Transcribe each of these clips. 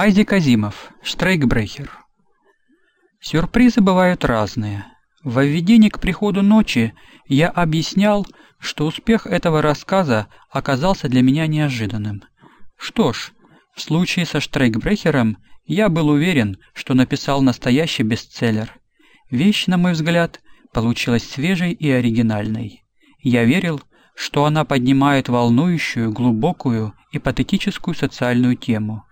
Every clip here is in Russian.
Айзек Азимов, Штрейкбрехер. Сюрпризы бывают разные. В введении к приходу ночи я объяснял, что успех этого рассказа оказался для меня неожиданным. Что ж, в случае со Штрейкбрехером я был уверен, что написал настоящий бестселлер. Вещь, на мой взгляд, получилась свежей и оригинальной. Я верил, что она поднимает волнующую, глубокую и патетическую социальную тему.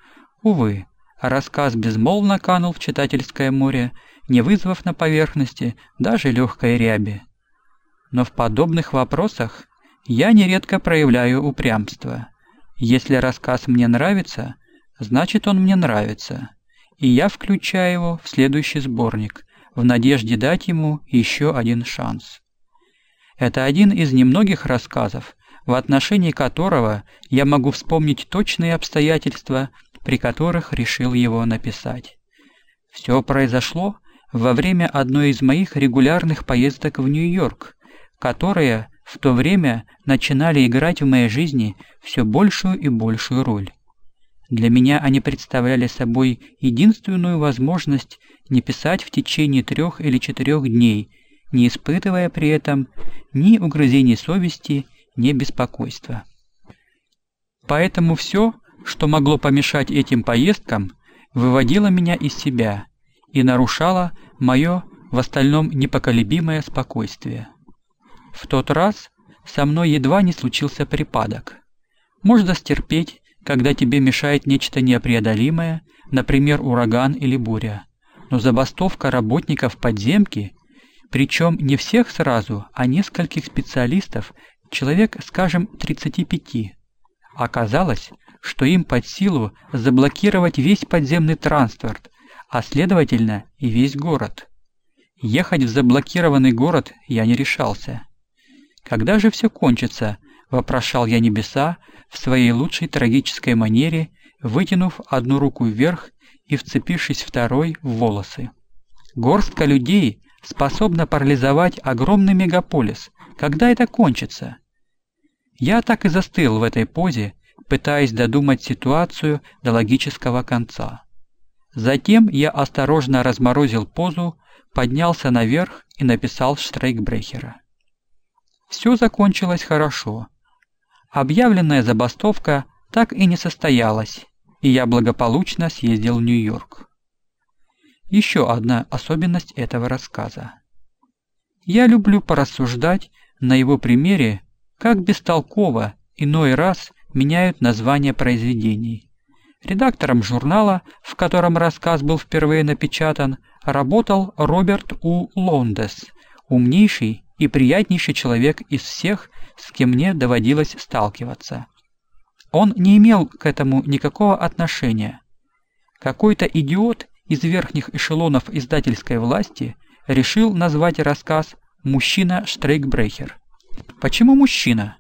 Увы, рассказ безмолвно канул в читательское море, не вызвав на поверхности даже легкой ряби. Но в подобных вопросах я нередко проявляю упрямство. Если рассказ мне нравится, значит он мне нравится, и я включаю его в следующий сборник, в надежде дать ему еще один шанс. Это один из немногих рассказов, в отношении которого я могу вспомнить точные обстоятельства, при которых решил его написать. Все произошло во время одной из моих регулярных поездок в Нью-Йорк, которые в то время начинали играть в моей жизни все большую и большую роль. Для меня они представляли собой единственную возможность не писать в течение трех или четырех дней, не испытывая при этом ни угрызений совести, ни беспокойства. Поэтому все, что могло помешать этим поездкам, выводило меня из себя и нарушало мое в остальном непоколебимое спокойствие. В тот раз со мной едва не случился припадок. Можно стерпеть, когда тебе мешает нечто непреодолимое, например, ураган или буря. Но забастовка работников подземки, причем не всех сразу, а нескольких специалистов, человек, скажем, 35. Оказалось, что им под силу заблокировать весь подземный транспорт, а следовательно и весь город. Ехать в заблокированный город я не решался. Когда же все кончится, вопрошал я небеса в своей лучшей трагической манере, вытянув одну руку вверх и вцепившись второй в волосы. Горстка людей способна парализовать огромный мегаполис. Когда это кончится? Я так и застыл в этой позе, пытаясь додумать ситуацию до логического конца. Затем я осторожно разморозил позу, поднялся наверх и написал Штрейкбрехера. Все закончилось хорошо. Объявленная забастовка так и не состоялась, и я благополучно съездил в Нью-Йорк. Еще одна особенность этого рассказа. Я люблю порассуждать на его примере, как бестолково иной раз меняют названия произведений. Редактором журнала, в котором рассказ был впервые напечатан, работал Роберт У. Лондес, умнейший и приятнейший человек из всех, с кем мне доводилось сталкиваться. Он не имел к этому никакого отношения. Какой-то идиот из верхних эшелонов издательской власти решил назвать рассказ «Мужчина Штрейкбрехер». Почему мужчина?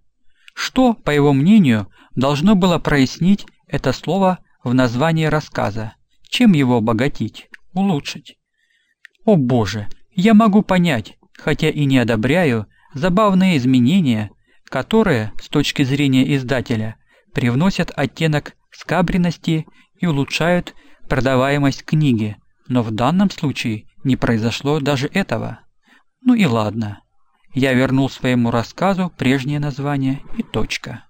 Что, по его мнению, должно было прояснить это слово в названии рассказа? Чем его обогатить, улучшить? О боже, я могу понять, хотя и не одобряю, забавные изменения, которые, с точки зрения издателя, привносят оттенок скабренности и улучшают продаваемость книги, но в данном случае не произошло даже этого. Ну и ладно. Я вернул своему рассказу прежнее название и точка.